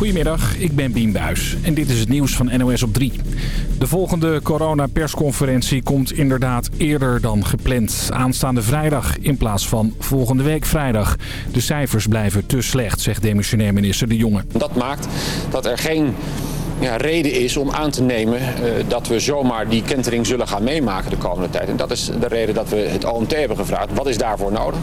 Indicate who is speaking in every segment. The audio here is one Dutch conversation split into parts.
Speaker 1: Goedemiddag, ik ben Bien Buis en dit is het nieuws van NOS op 3. De volgende coronapersconferentie komt inderdaad eerder dan gepland. Aanstaande vrijdag in plaats van volgende week vrijdag. De cijfers blijven te slecht, zegt demissionair minister De Jonge.
Speaker 2: Dat maakt dat er geen ja, reden is om aan te nemen uh, dat we zomaar die kentering zullen gaan meemaken de komende tijd. En dat is de reden dat we het OMT hebben gevraagd. Wat is daarvoor nodig?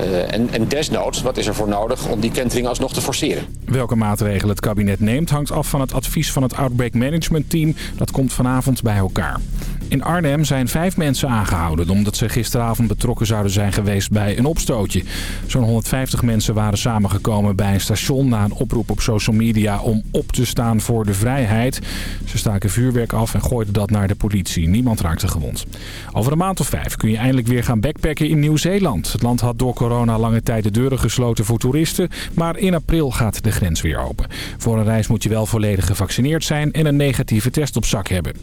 Speaker 2: Uh, en, en desnoods, wat is er voor nodig om die kentering alsnog te forceren?
Speaker 1: Welke maatregelen het kabinet neemt hangt af van het advies van het Outbreak Management Team. Dat komt vanavond bij elkaar. In Arnhem zijn vijf mensen aangehouden omdat ze gisteravond betrokken zouden zijn geweest bij een opstootje. Zo'n 150 mensen waren samengekomen bij een station na een oproep op social media om op te staan voor de vrijheid. Ze staken vuurwerk af en gooiden dat naar de politie. Niemand raakte gewond. Over een maand of vijf kun je eindelijk weer gaan backpacken in Nieuw-Zeeland. Het land had door corona lange tijd de deuren gesloten voor toeristen, maar in april gaat de grens weer open. Voor een reis moet je wel volledig gevaccineerd zijn en een negatieve test op zak hebben.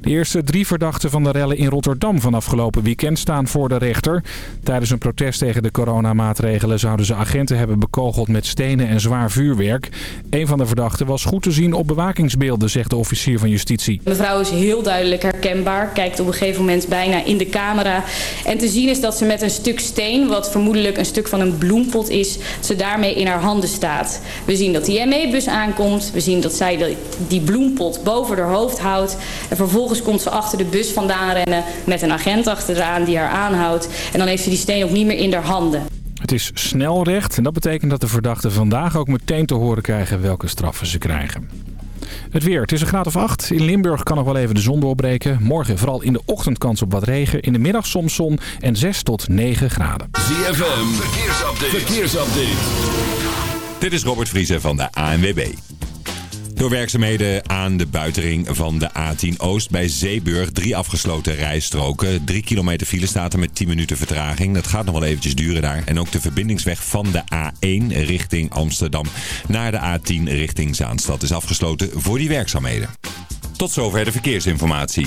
Speaker 1: De eerste drie verdachten van de rellen in Rotterdam van afgelopen weekend staan voor de rechter. Tijdens een protest tegen de coronamaatregelen zouden ze agenten hebben bekogeld met stenen en zwaar vuurwerk. Een van de verdachten was goed te zien op bewakingsbeelden, zegt de officier van justitie.
Speaker 3: Mevrouw is heel duidelijk herkenbaar, kijkt op een gegeven moment bijna in de camera. En te zien is dat ze met een stuk steen, wat vermoedelijk een stuk van een bloempot is, ze daarmee in haar handen staat. We zien dat die ME-bus aankomt, we zien dat zij die bloempot boven haar hoofd houdt. En vervolgens komt ze achter de bus vandaan rennen met een agent achteraan die haar aanhoudt. En dan heeft ze die steen ook niet meer in haar handen.
Speaker 1: Het is snelrecht en dat betekent dat de verdachten vandaag ook meteen te horen krijgen welke straffen ze krijgen. Het weer. Het is een graad of 8. In Limburg kan nog wel even de zon doorbreken. Morgen vooral in de ochtend kans op wat regen. In de middag soms zon en 6 tot 9 graden.
Speaker 4: ZFM. Verkeersupdate. Verkeersupdate.
Speaker 5: Dit is Robert Vriezen van de ANWB. Door werkzaamheden aan de buitenring van de A10 Oost bij Zeeburg. Drie afgesloten rijstroken. Drie kilometer file staat er met 10 minuten vertraging. Dat gaat nog wel eventjes duren daar. En ook de verbindingsweg van de A1 richting Amsterdam naar de A10 richting Zaanstad is afgesloten voor die werkzaamheden. Tot zover de verkeersinformatie.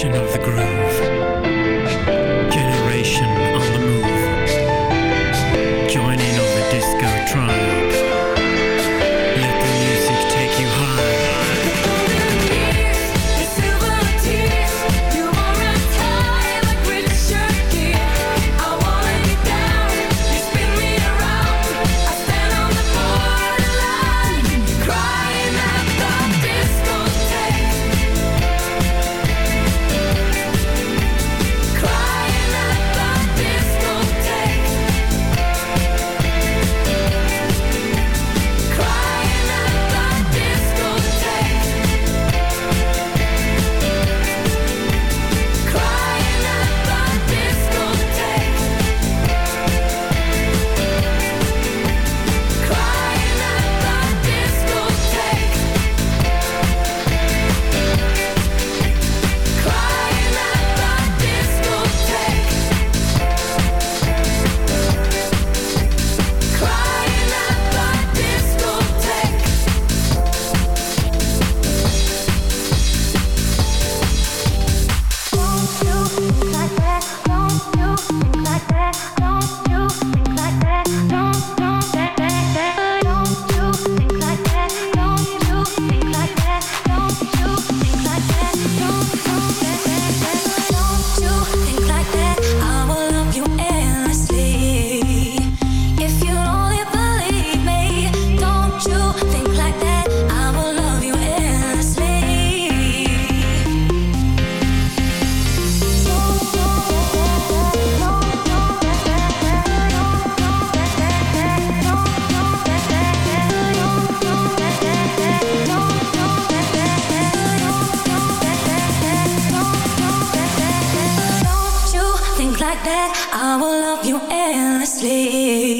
Speaker 6: Generation of the groove. Generation on the move. Join in on the disco tribe. I will love you endlessly.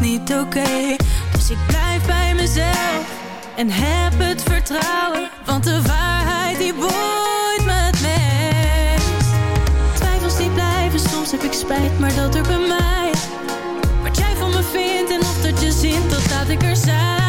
Speaker 7: Niet oké. Dus ik blijf bij mezelf en heb het vertrouwen. Want de waarheid die boeit me het meest. Twijfels die blijven, soms heb ik spijt, maar dat er bij mij. Wat jij van me vindt en of dat je zint, dat laat ik er zijn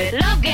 Speaker 7: it. Love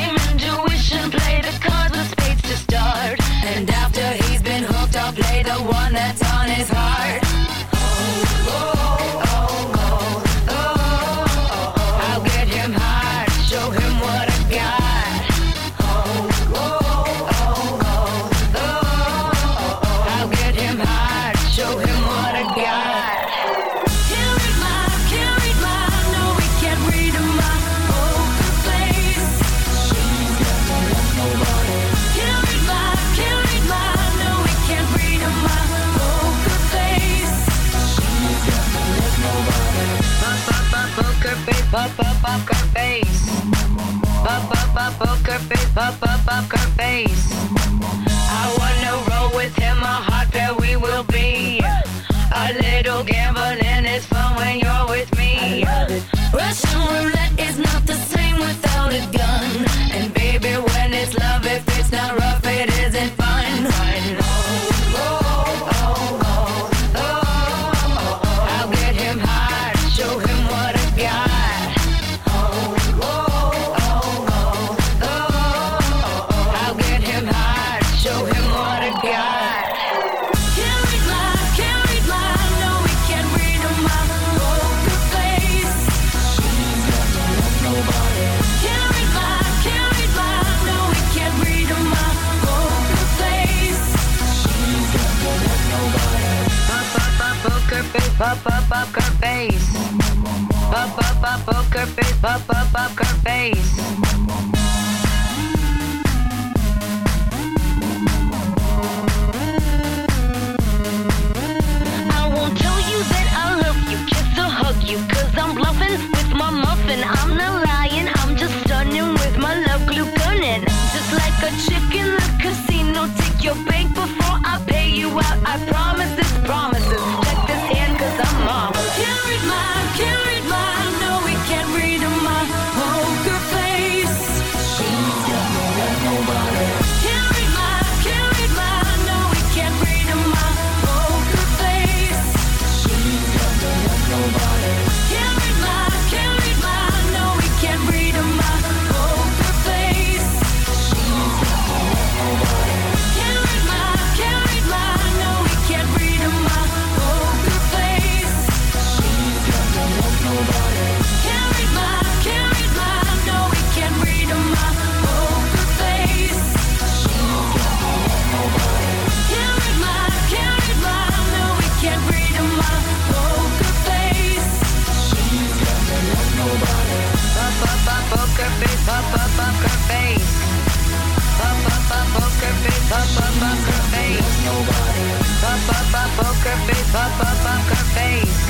Speaker 7: Papa up up her face.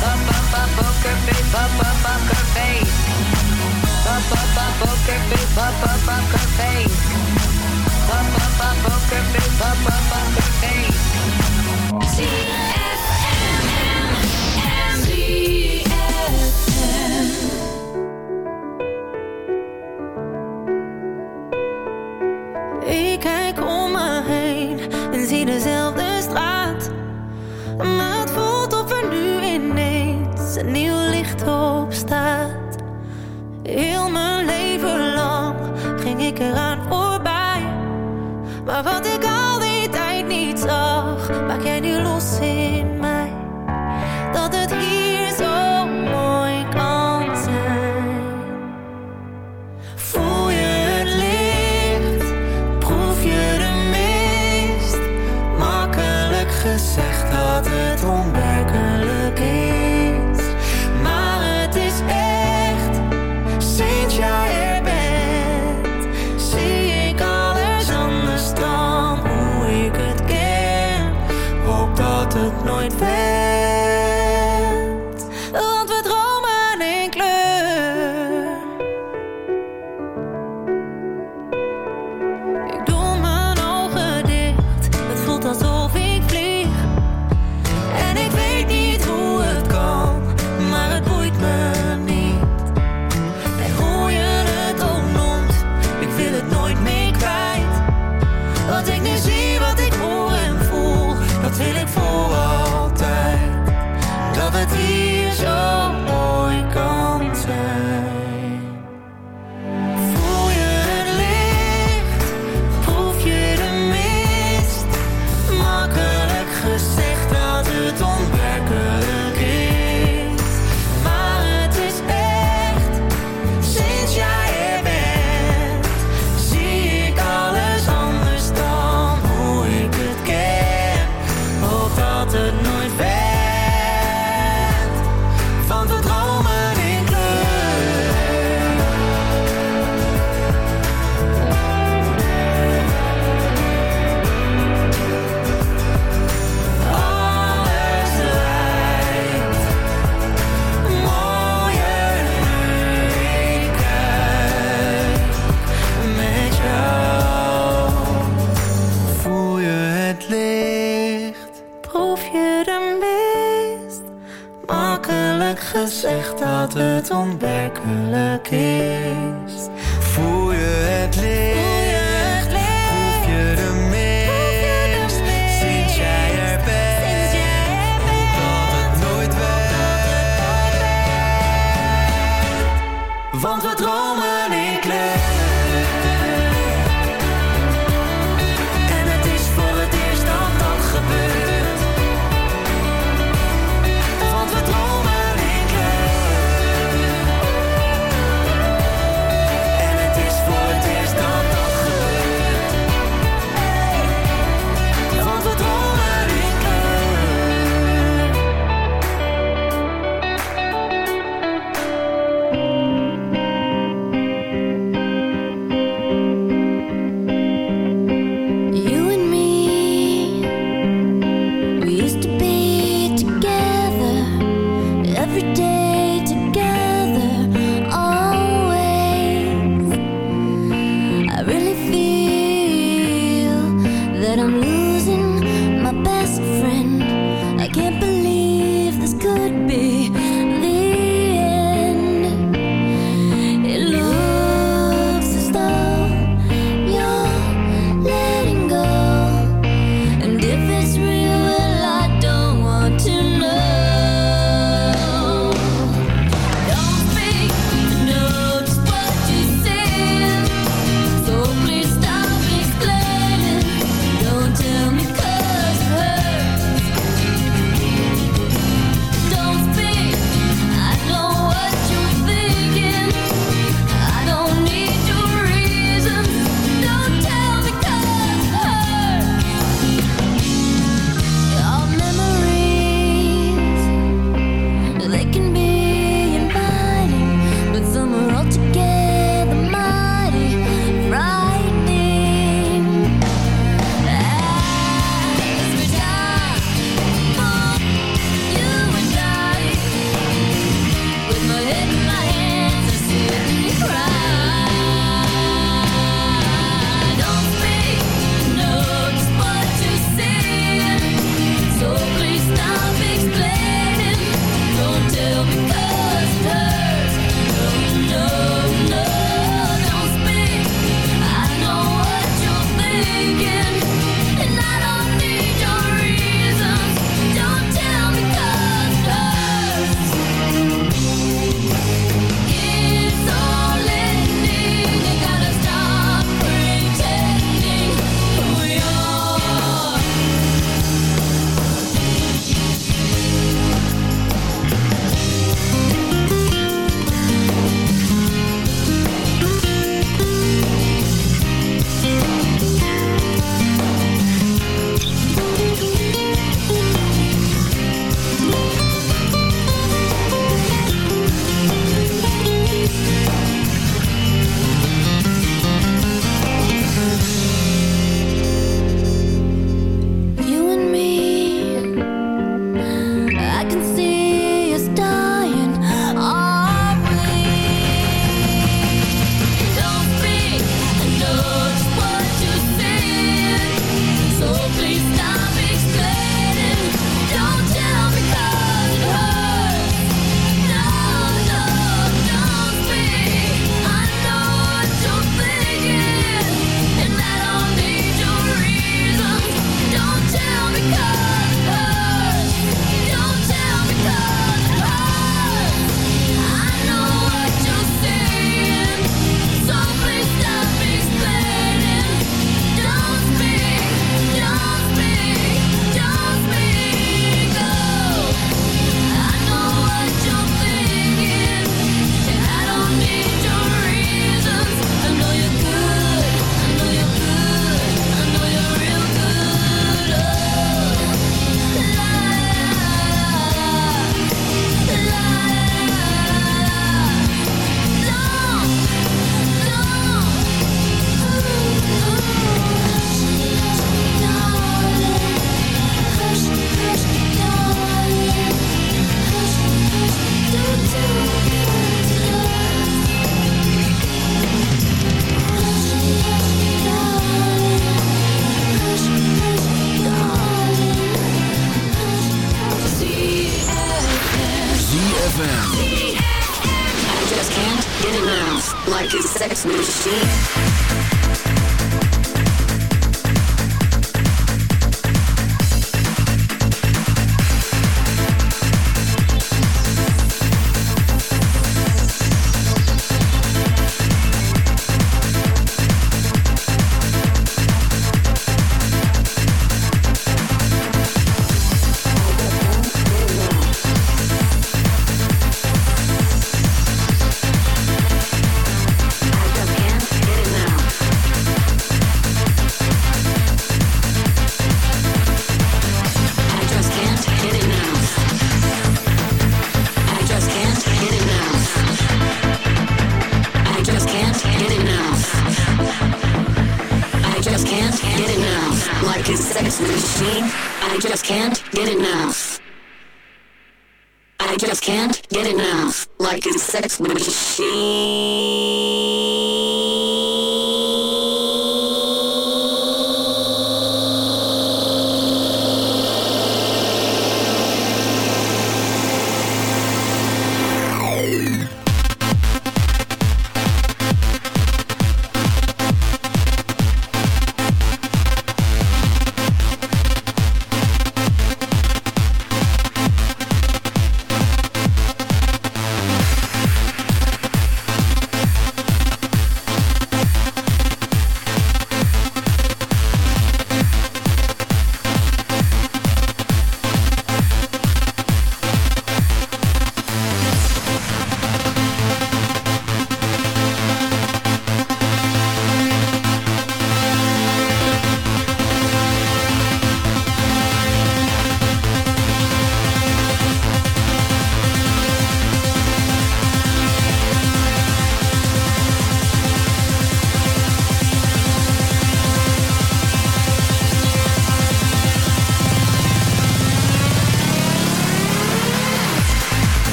Speaker 7: Up up up poker face. Up up up her face. Poker face. can you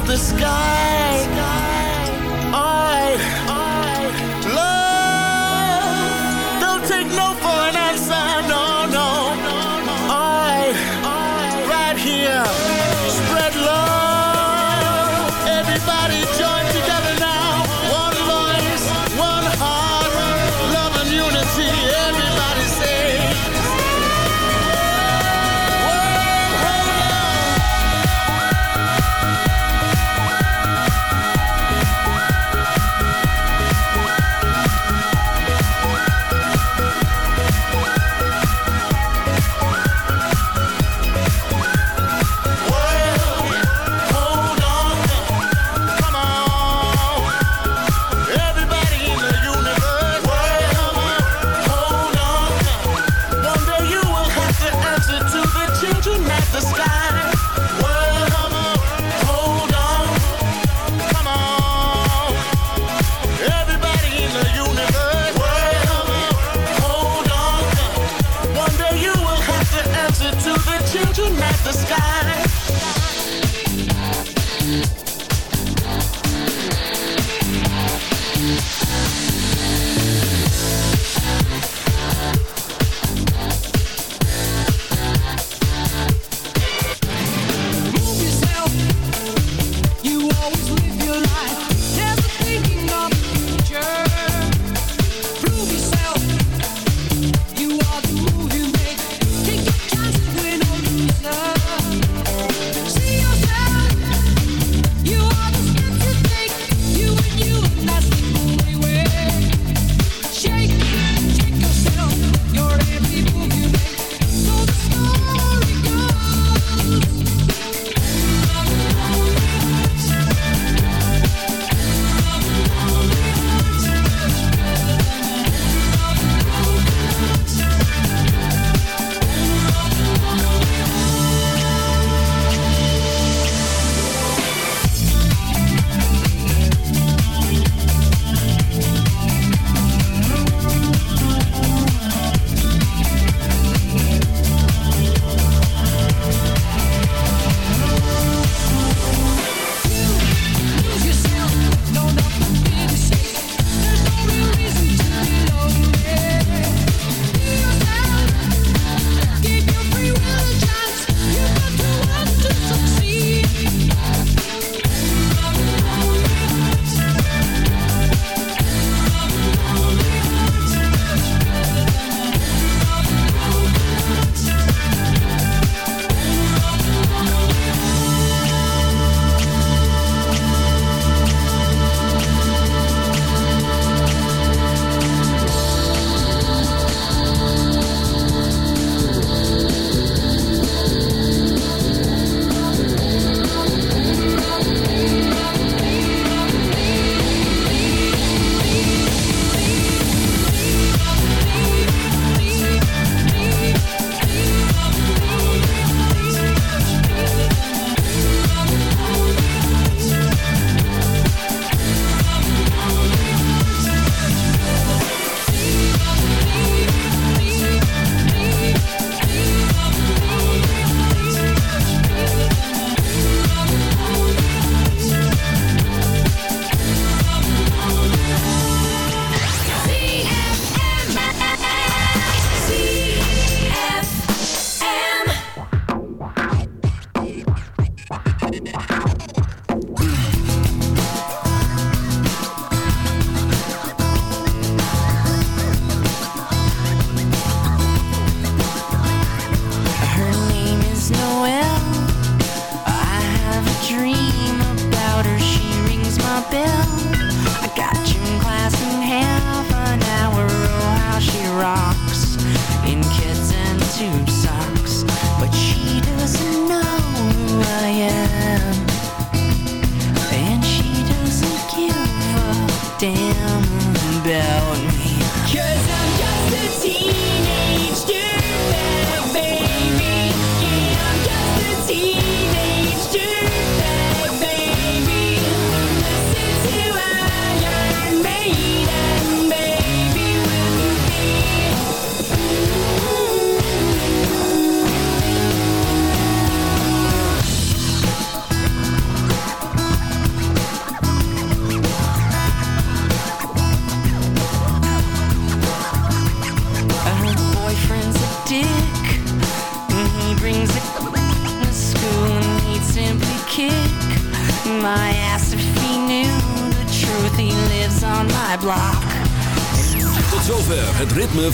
Speaker 7: of
Speaker 4: the sky.